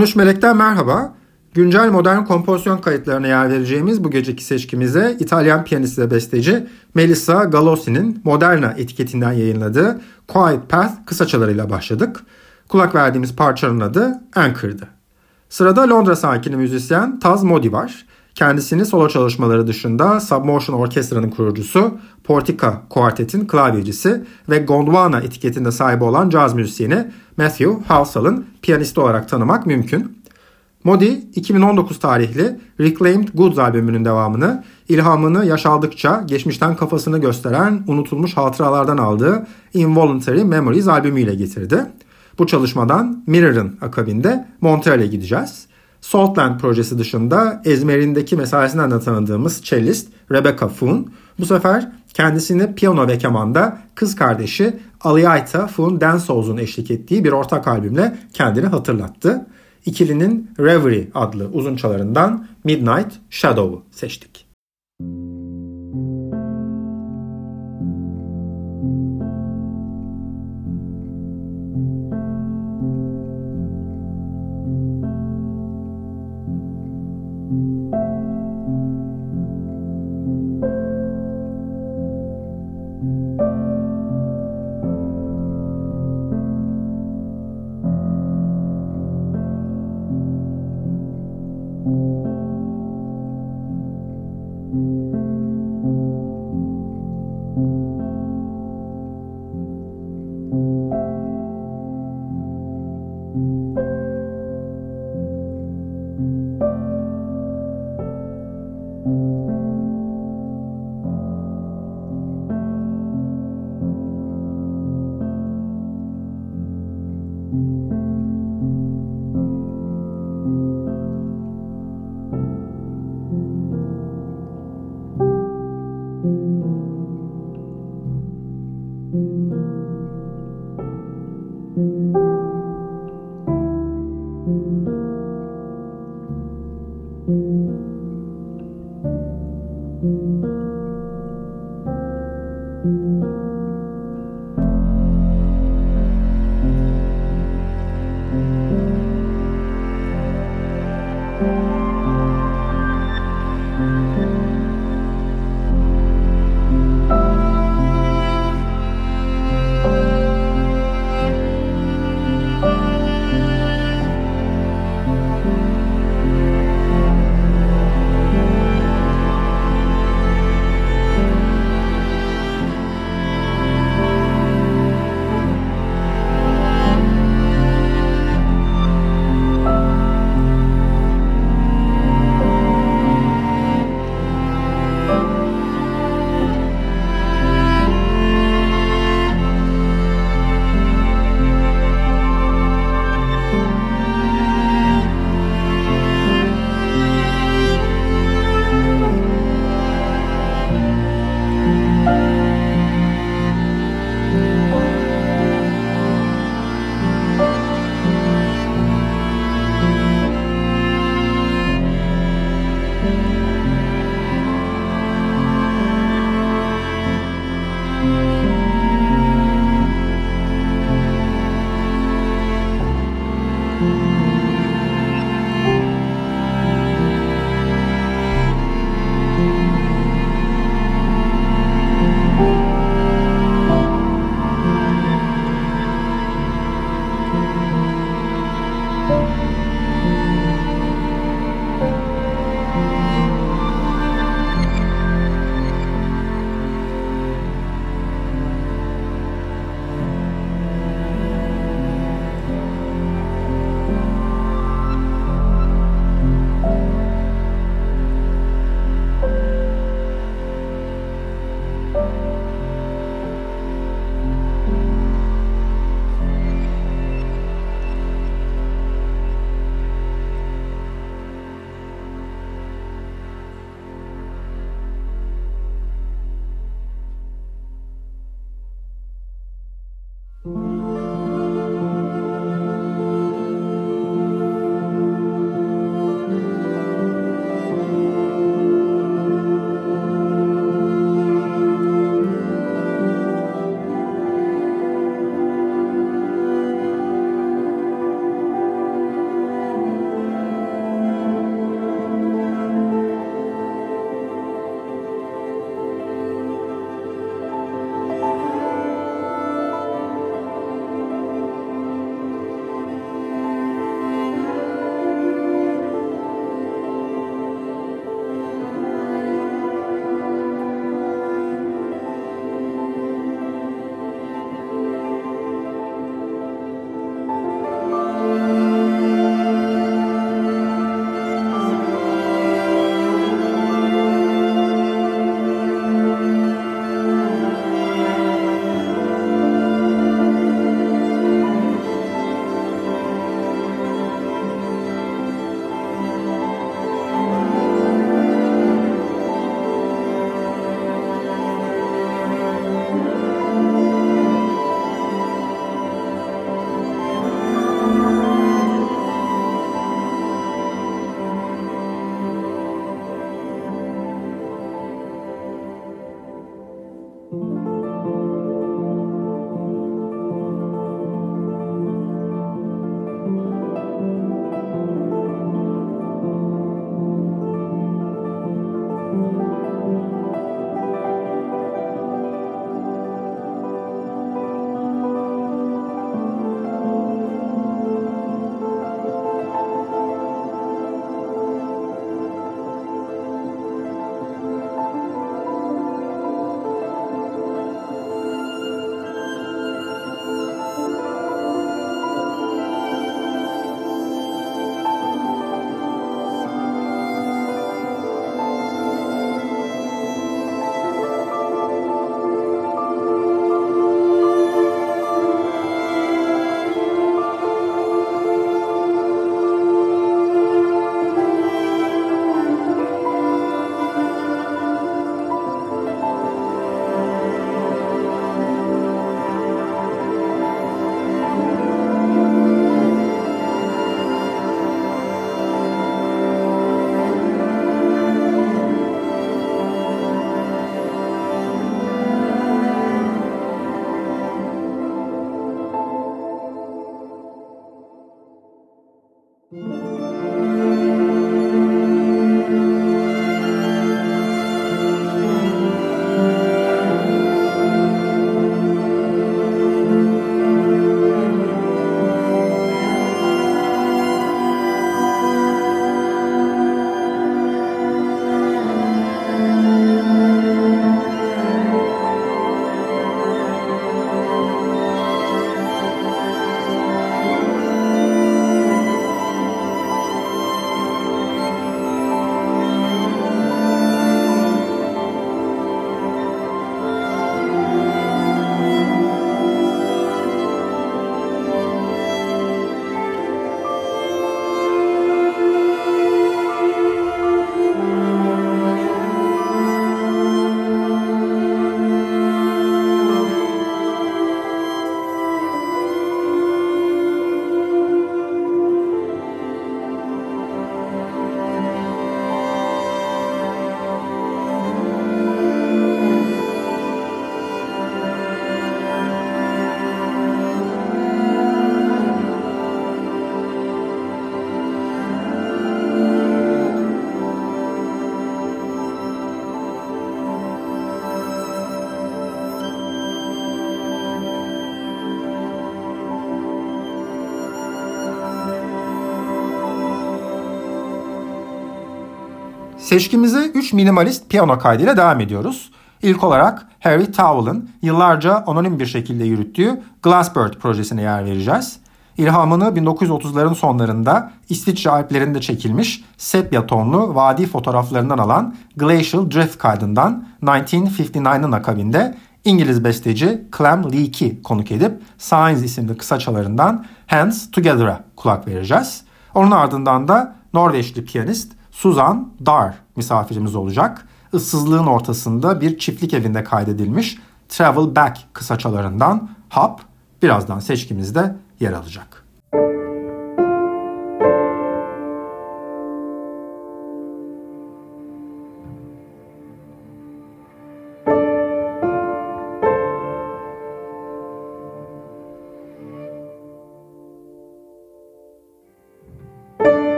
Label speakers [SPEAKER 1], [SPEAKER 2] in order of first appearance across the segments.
[SPEAKER 1] 13 Melek'ten merhaba. Güncel modern kompozisyon kayıtlarına yer vereceğimiz bu geceki seçkimize İtalyan piyanist ve besteci Melissa Galossi'nin Moderna etiketinden yayınladığı Quiet Path kısaçalarıyla başladık. Kulak verdiğimiz parçanın adı Anchor'dı. Sırada Londra sakini müzisyen Taz Modi var. Kendisini solo çalışmaları dışında Submotion Orkestra'nın kurucusu, Portica Quartet'in klavyecisi ve Gondwana etiketinde sahibi olan caz müzisyeni Matthew Halsall'ın piyanisti olarak tanımak mümkün. Modi 2019 tarihli Reclaimed Goods albümünün devamını ilhamını yaş aldıkça geçmişten kafasını gösteren unutulmuş hatıralardan aldığı Involuntary Memories albümüyle getirdi. Bu çalışmadan Mirror'ın akabinde Montreal'e gideceğiz. Saltland projesi dışında Ezmer'indeki mesaisinden de tanıdığımız cellist Rebecca Foon bu sefer kendisini piyano ve kemanda kız kardeşi Aliaita Foon Dansouz'un eşlik ettiği bir ortak albümle kendini hatırlattı. İkilinin Reverie adlı uzun çalarından Midnight Shadow'u seçtik. Seçkimize 3 minimalist piyano kaydıyla devam ediyoruz. İlk olarak Harry Towell'ın yıllarca anonim bir şekilde yürüttüğü Glassbird projesine yer vereceğiz. İlhamını 1930'ların sonlarında İsviçre Alplerinde çekilmiş sepya tonlu vadi fotoğraflarından alan Glacial Drift kaydından 1959'ın akabinde İngiliz besteci Clem Leake'i konuk edip Signs isimli kısaçalarından Hands Together'a kulak vereceğiz. Onun ardından da Norveçli piyanist Susan Dar misafirimiz olacak. Issızlığın ortasında bir çiftlik evinde kaydedilmiş Travel Back kısaçalarından Hop birazdan seçkimizde yer alacak.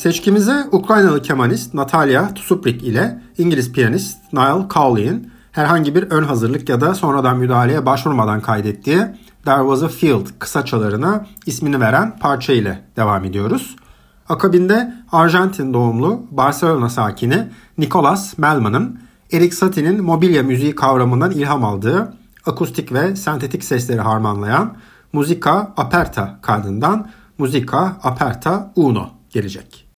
[SPEAKER 1] Seçkimize Ukraynalı kemanist Natalia Tusuprik ile İngiliz piyanist Niall Cowley'in herhangi bir ön hazırlık ya da sonradan müdahaleye başvurmadan kaydettiği There Was a Field kısaçalarına ismini veren parça ile devam ediyoruz. Akabinde Arjantin doğumlu Barcelona sakini Nicolas Melman'ın Erik Satie'nin mobilya müziği kavramından ilham aldığı akustik ve sentetik sesleri harmanlayan Musica Aperta kaydından Musica Aperta Uno gelecek.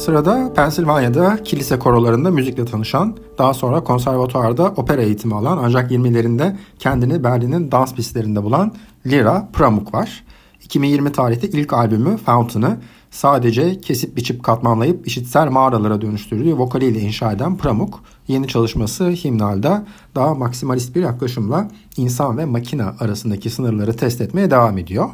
[SPEAKER 1] Sırada Pensilvanya'da kilise korolarında müzikle tanışan, daha sonra konservatuarda opera eğitimi alan ancak 20'lerinde kendini Berlin'in dans pistlerinde bulan Lira Pramuk var. 2020 tarihte ilk albümü Fountain'ı sadece kesip biçip katmanlayıp işitsel mağaralara dönüştürdüğü vokaliyle inşa eden Pramuk, yeni çalışması Himnal'da daha maksimalist bir yaklaşımla insan ve makine arasındaki sınırları test etmeye devam ediyor.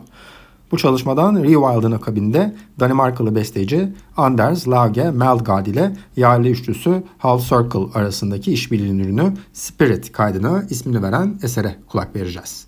[SPEAKER 1] Bu çalışmadan Rewild'ın akabinde Danimarkalı besteci Anders Lage Melgard ile yerli üçlüsü Half Circle arasındaki işbirliğinin ürünü Spirit kaydına ismini veren esere kulak vereceğiz.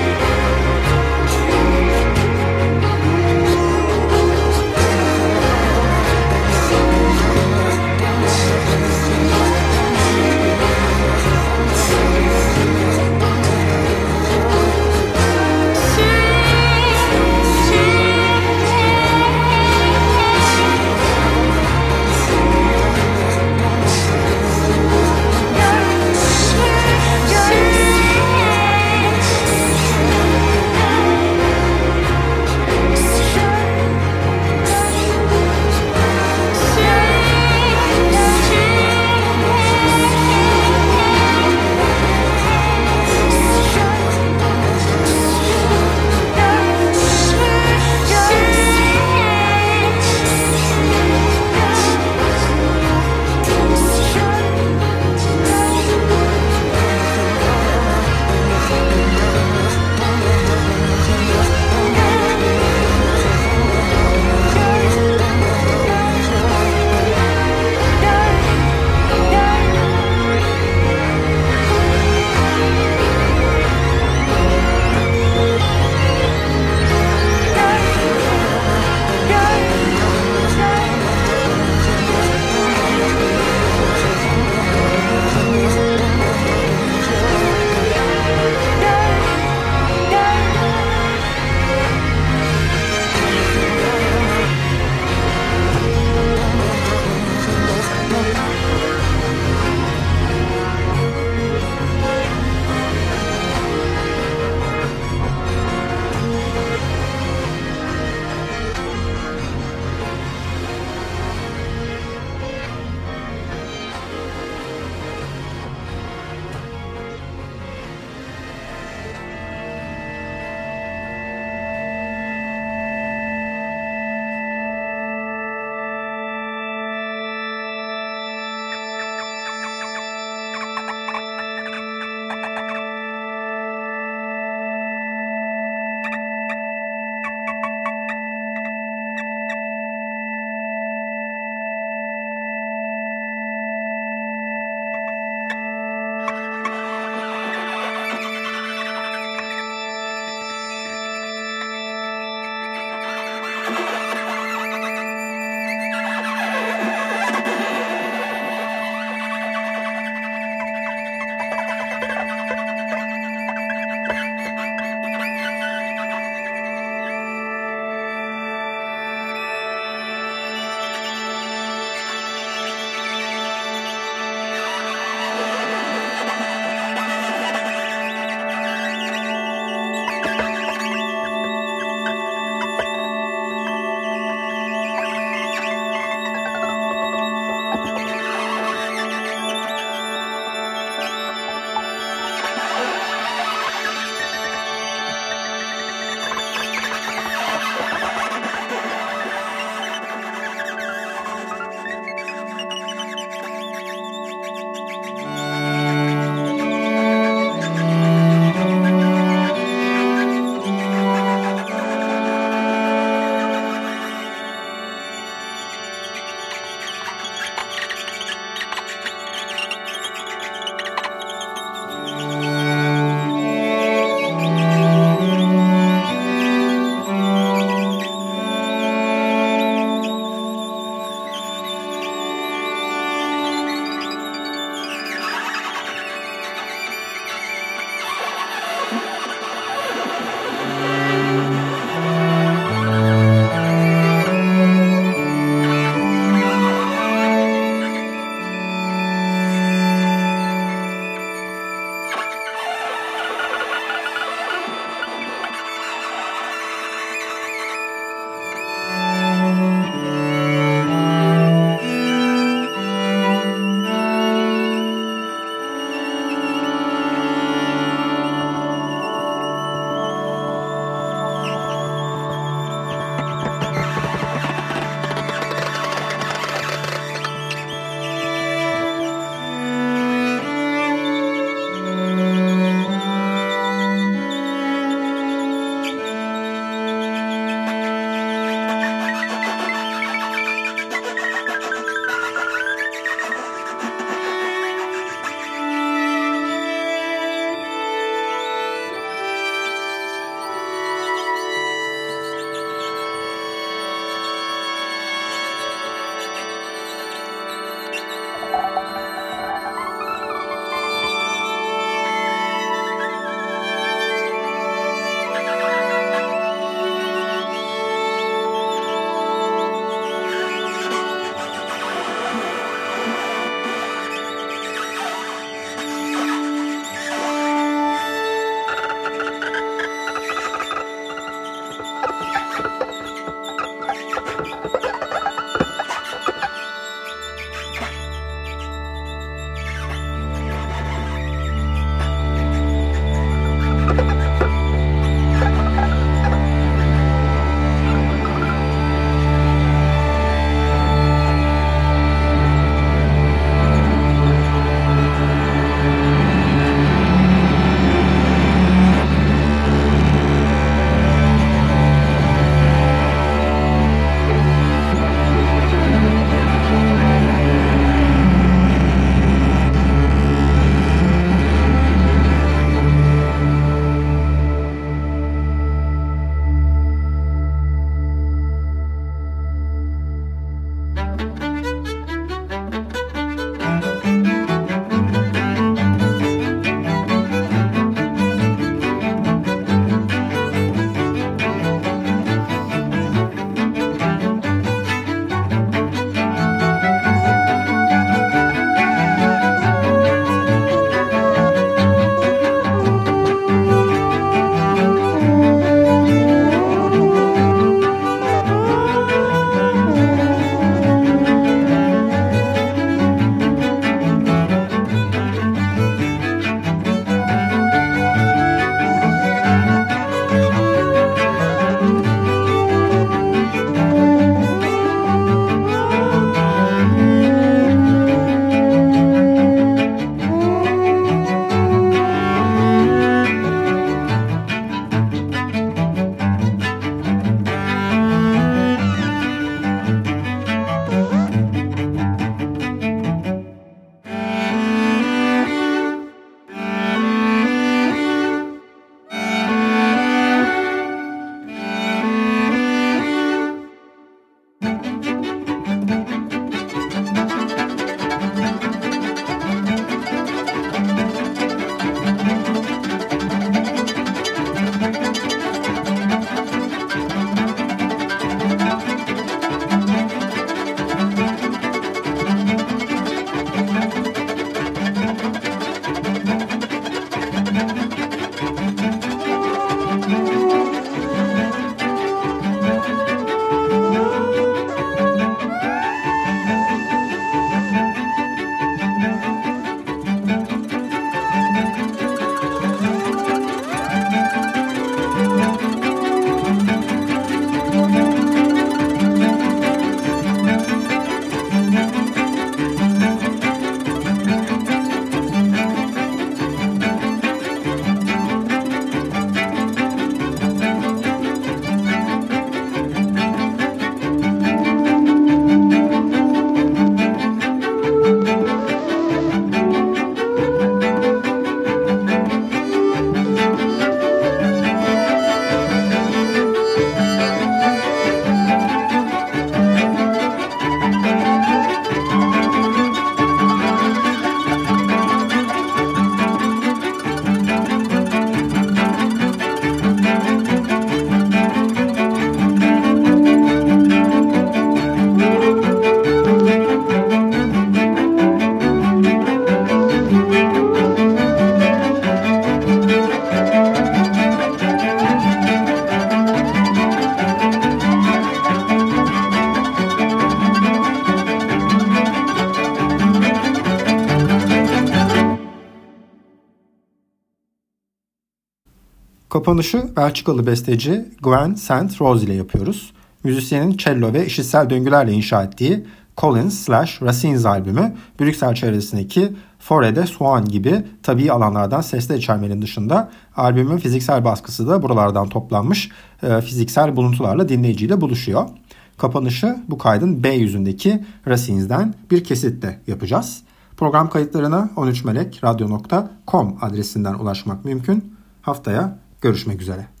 [SPEAKER 1] Kapanışı Belçikalı besteci Gwen St. Rose ile yapıyoruz. Müzisyenin cello ve işitsel döngülerle inşa ettiği Collins slash Racines albümü Brüksel çevresindeki Forêt de Swan gibi tabii alanlardan sesle içermenin dışında albümün fiziksel baskısı da buralardan toplanmış e, fiziksel buluntularla dinleyiciyle buluşuyor. Kapanışı bu kaydın B yüzündeki Racines'den bir kesitle yapacağız. Program kayıtlarına 13melekradio.com adresinden ulaşmak mümkün. Haftaya görüşmek üzere.